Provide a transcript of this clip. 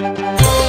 you.